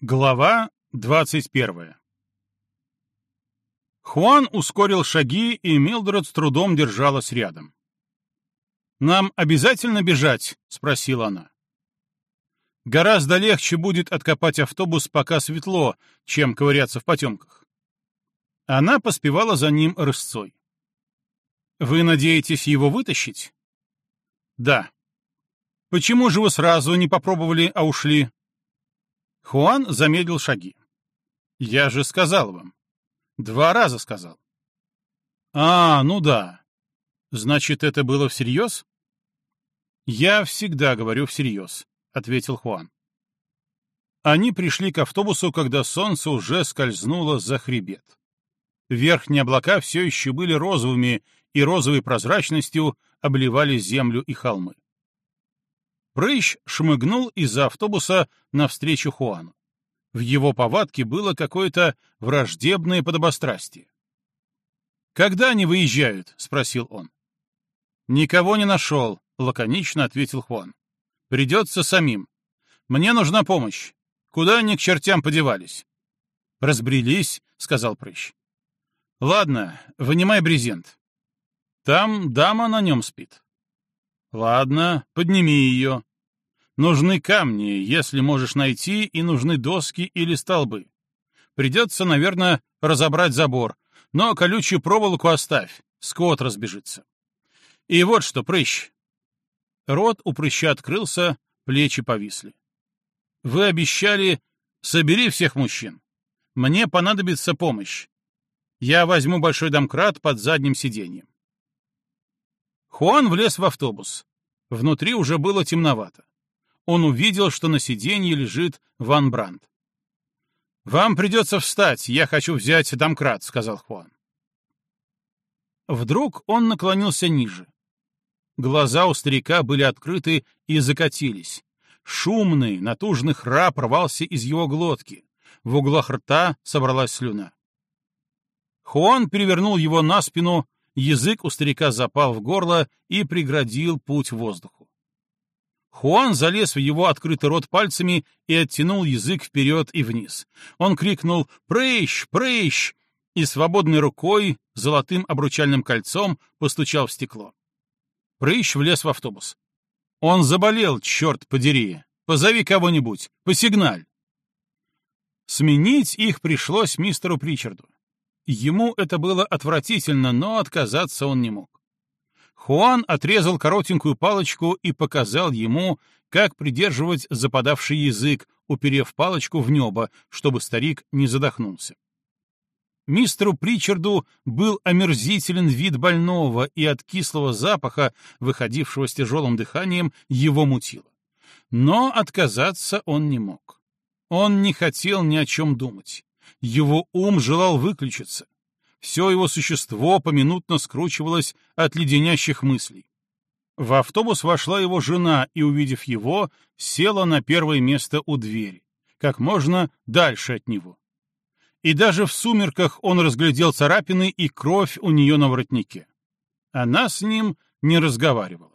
Глава двадцать первая Хуан ускорил шаги, и Милдред с трудом держалась рядом. «Нам обязательно бежать?» — спросила она. «Гораздо легче будет откопать автобус, пока светло, чем ковыряться в потемках». Она поспевала за ним рысцой. «Вы надеетесь его вытащить?» «Да». «Почему же вы сразу не попробовали, а ушли?» Хуан замедлил шаги. «Я же сказал вам. Два раза сказал». «А, ну да. Значит, это было всерьез?» «Я всегда говорю всерьез», — ответил Хуан. Они пришли к автобусу, когда солнце уже скользнуло за хребет. Верхние облака все еще были розовыми, и розовой прозрачностью обливали землю и холмы. Прыщ шмыгнул из-за автобуса навстречу Хуану. В его повадке было какое-то враждебное подобострастие. «Когда они выезжают?» — спросил он. «Никого не нашел», — лаконично ответил Хуан. «Придется самим. Мне нужна помощь. Куда они к чертям подевались?» «Разбрелись», — сказал Прыщ. «Ладно, вынимай брезент. Там дама на нем спит». «Ладно, подними ее. Нужны камни, если можешь найти, и нужны доски или столбы. Придется, наверное, разобрать забор, но колючую проволоку оставь, скот разбежится. И вот что, прыщ. Рот у прыща открылся, плечи повисли. Вы обещали, собери всех мужчин. Мне понадобится помощь. Я возьму большой домкрат под задним сиденьем. Хуан влез в автобус. Внутри уже было темновато он увидел, что на сиденье лежит Ван Брандт. «Вам придется встать, я хочу взять домкрат», — сказал Хуан. Вдруг он наклонился ниже. Глаза у старика были открыты и закатились. Шумный, натужный храп рвался из его глотки. В углах рта собралась слюна. Хуан перевернул его на спину, язык у старика запал в горло и преградил путь воздуху. Хуан залез в его открытый рот пальцами и оттянул язык вперед и вниз. Он крикнул «Прыщ! Прыщ!» и свободной рукой, золотым обручальным кольцом, постучал в стекло. Прыщ влез в автобус. Он заболел, черт подери. Позови кого-нибудь, посигналь. Сменить их пришлось мистеру Причарду. Ему это было отвратительно, но отказаться он не мог. Хуан отрезал коротенькую палочку и показал ему, как придерживать западавший язык, уперев палочку в небо, чтобы старик не задохнулся. Мистеру Причарду был омерзителен вид больного, и от кислого запаха, выходившего с тяжелым дыханием, его мутило. Но отказаться он не мог. Он не хотел ни о чем думать. Его ум желал выключиться. Все его существо поминутно скручивалось от леденящих мыслей. В автобус вошла его жена и, увидев его, села на первое место у двери, как можно дальше от него. И даже в сумерках он разглядел царапины и кровь у нее на воротнике. Она с ним не разговаривала.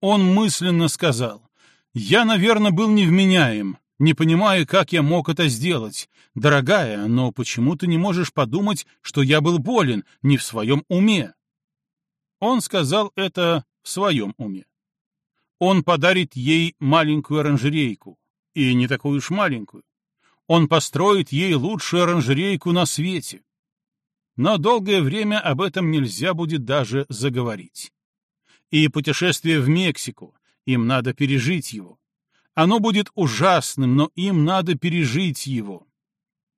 Он мысленно сказал, «Я, наверное, был невменяем, не понимаю, как я мог это сделать. Дорогая, но почему ты не можешь подумать, что я был болен, не в своем уме?» Он сказал это в своем уме. Он подарит ей маленькую оранжерейку, и не такую уж маленькую. Он построит ей лучшую оранжерейку на свете. Но долгое время об этом нельзя будет даже заговорить. И путешествие в Мексику, им надо пережить его. Оно будет ужасным, но им надо пережить его.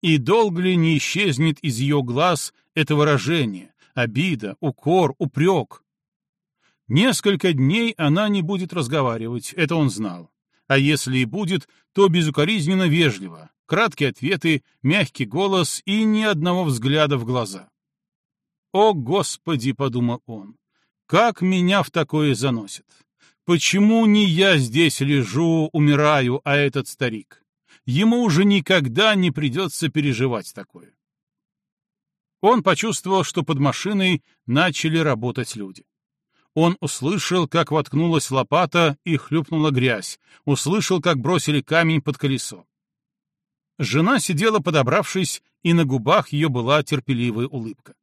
И долго ли не исчезнет из ее глаз это выражение — обида, укор, упрек? Несколько дней она не будет разговаривать, это он знал. А если и будет, то безукоризненно вежливо, краткие ответы, мягкий голос и ни одного взгляда в глаза. «О, Господи!» — подумал он, — «как меня в такое заносит! Почему не я здесь лежу, умираю, а этот старик? Ему уже никогда не придется переживать такое. Он почувствовал, что под машиной начали работать люди. Он услышал, как воткнулась лопата и хлюпнула грязь, услышал, как бросили камень под колесо. Жена сидела подобравшись, и на губах ее была терпеливая улыбка.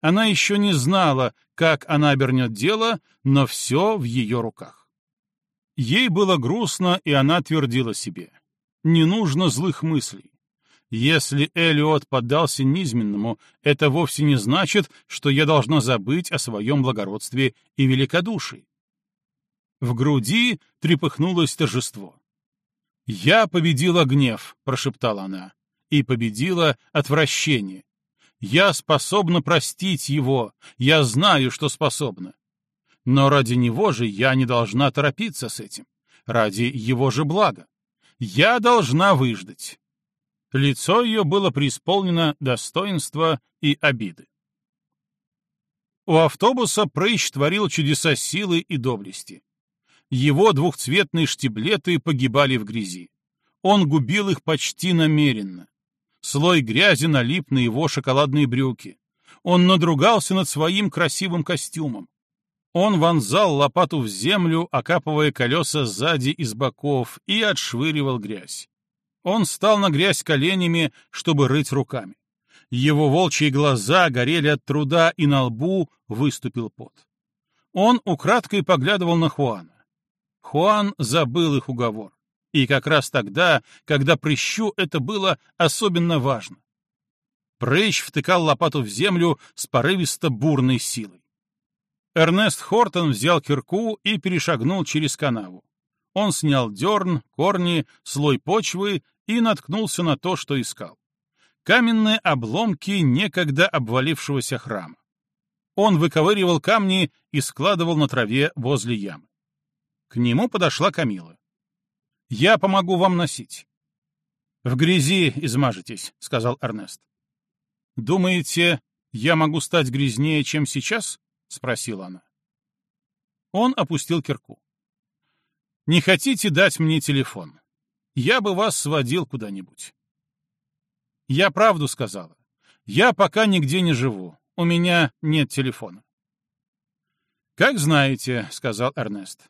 Она еще не знала, как она обернет дело, но все в ее руках. Ей было грустно, и она твердила себе. Не нужно злых мыслей. Если Элиот поддался низменному, это вовсе не значит, что я должна забыть о своем благородстве и великодушии. В груди трепыхнулось торжество. «Я победила гнев», — прошептала она, — «и победила отвращение. Я способна простить его, я знаю, что способна. Но ради него же я не должна торопиться с этим, ради его же блага. Я должна выждать». Лицо ее было преисполнено достоинства и обиды. У автобуса Прыщ творил чудеса силы и доблести. Его двухцветные штиблеты погибали в грязи. Он губил их почти намеренно. Слой грязи налип на его шоколадные брюки. Он надругался над своим красивым костюмом. Он вонзал лопату в землю, окапывая колеса сзади и с боков, и отшвыривал грязь. Он стал на грязь коленями, чтобы рыть руками. Его волчьи глаза горели от труда, и на лбу выступил пот. Он украдкой поглядывал на Хуана. Хуан забыл их уговор. И как раз тогда, когда прыщу это было особенно важно. Прыщ втыкал лопату в землю с порывисто-бурной силой. Эрнест Хортон взял кирку и перешагнул через канаву. Он снял дерн, корни, слой почвы и наткнулся на то, что искал. Каменные обломки некогда обвалившегося храма. Он выковыривал камни и складывал на траве возле ямы. К нему подошла Камила. «Я помогу вам носить». «В грязи измажетесь», — сказал Эрнест. «Думаете, я могу стать грязнее, чем сейчас?» — спросила она. Он опустил кирку. «Не хотите дать мне телефон? Я бы вас сводил куда-нибудь». «Я правду сказала. Я пока нигде не живу. У меня нет телефона». «Как знаете», — сказал Эрнест.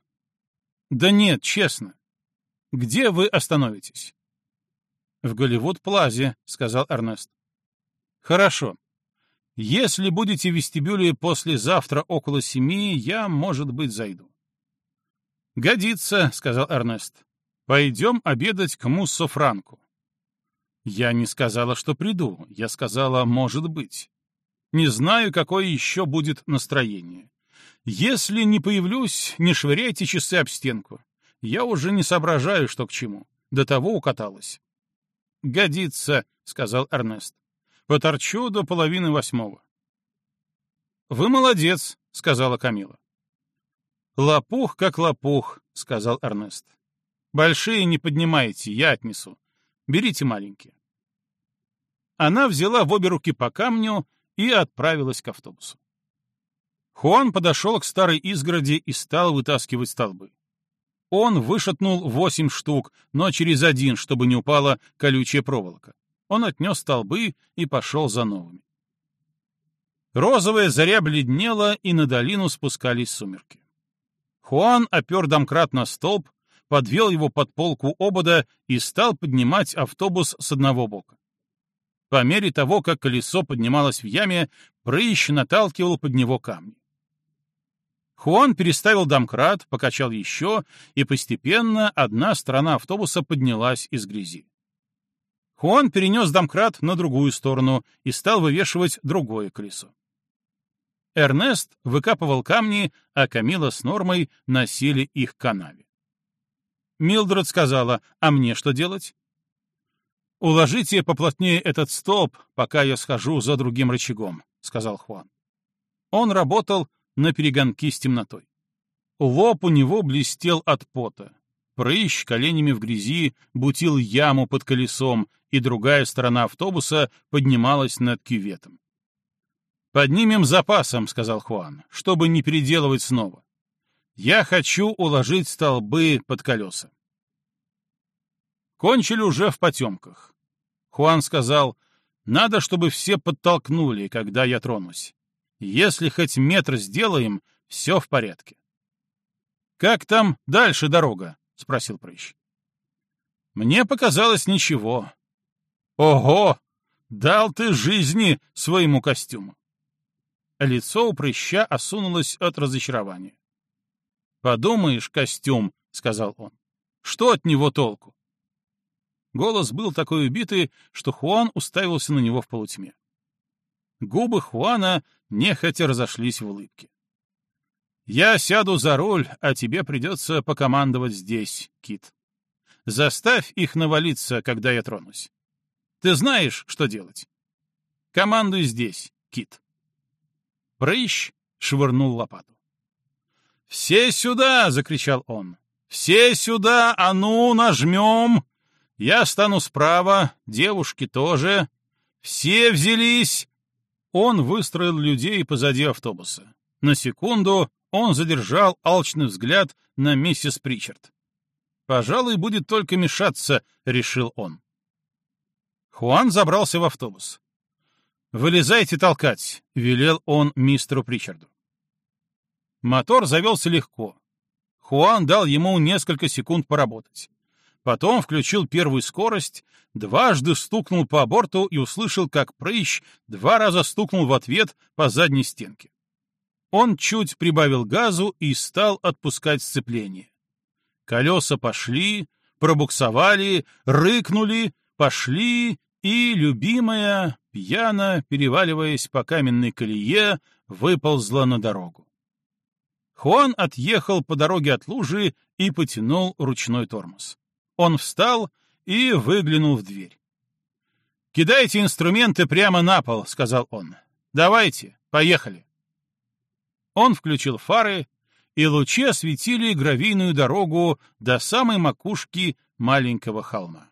Да нет, честно. Где вы остановитесь? В Голливуд-плазе, сказал Эрнест. Хорошо. Если будете в вестибюле послезавтра около семи, я, может быть, зайду. Годится, сказал Эрнест. Пойдем обедать к Муссо Франку. Я не сказала, что приду. Я сказала, может быть. Не знаю, какое еще будет настроение. Если не появлюсь, не швыряйте часы об стенку. Я уже не соображаю, что к чему. До того укаталась. «Годится», — сказал Эрнест. «Поторчу до половины восьмого». «Вы молодец», — сказала Камила. «Лопух как лопух», — сказал Эрнест. «Большие не поднимайте, я отнесу. Берите маленькие». Она взяла в обе руки по камню и отправилась к автобусу. Хуан подошел к старой изгороди и стал вытаскивать столбы. Он вышатнул восемь штук, но через один, чтобы не упала колючая проволока. Он отнес столбы и пошел за новыми. Розовая заря бледнела, и на долину спускались сумерки. Хуан опер домкрат на столб, подвел его под полку обода и стал поднимать автобус с одного бока. По мере того, как колесо поднималось в яме, прыщ наталкивал под него камни. Хуан переставил домкрат, покачал еще, и постепенно одна сторона автобуса поднялась из грязи. Хуан перенес домкрат на другую сторону и стал вывешивать другое колесо. Эрнест выкапывал камни, а Камила с Нормой носили их к канаве. Милдред сказала, а мне что делать? «Уложите поплотнее этот столб, пока я схожу за другим рычагом», — сказал Хуан. Он работал, на перегонки с темнотой. Лоб у него блестел от пота. Прыщ коленями в грязи бутил яму под колесом, и другая сторона автобуса поднималась над кюветом. «Поднимем запасом», — сказал Хуан, — «чтобы не переделывать снова. Я хочу уложить столбы под колеса». Кончили уже в потемках. Хуан сказал, «Надо, чтобы все подтолкнули, когда я тронусь. Если хоть метр сделаем, все в порядке. «Как там дальше дорога?» — спросил Прыщ. «Мне показалось ничего. Ого! Дал ты жизни своему костюму. Лицо у прыща осунулось от разочарования. «Подумаешь, костюм», — сказал он. «Что от него толку?» Голос был такой убитый, что Хуан уставился на него в полутьме. Губы Хуана нехотя разошлись в улыбке. «Я сяду за руль, а тебе придется покомандовать здесь, Кит. Заставь их навалиться, когда я тронусь. Ты знаешь, что делать. Командуй здесь, Кит». Прыщ швырнул лопату. «Все сюда!» — закричал он. «Все сюда! А ну, нажмем! Я стану справа, девушки тоже. Все взялись!» Он выстроил людей позади автобуса. На секунду он задержал алчный взгляд на миссис Причард. «Пожалуй, будет только мешаться», — решил он. Хуан забрался в автобус. «Вылезайте толкать», — велел он мистеру Причарду. Мотор завелся легко. Хуан дал ему несколько секунд поработать. Потом включил первую скорость, дважды стукнул по борту и услышал, как прыщ два раза стукнул в ответ по задней стенке. Он чуть прибавил газу и стал отпускать сцепление. Колеса пошли, пробуксовали, рыкнули, пошли, и любимая, пьяно, переваливаясь по каменной колее, выползла на дорогу. Хуан отъехал по дороге от лужи и потянул ручной тормоз. Он встал и выглянул в дверь. «Кидайте инструменты прямо на пол», — сказал он. «Давайте, поехали». Он включил фары, и лучи осветили гравийную дорогу до самой макушки маленького холма.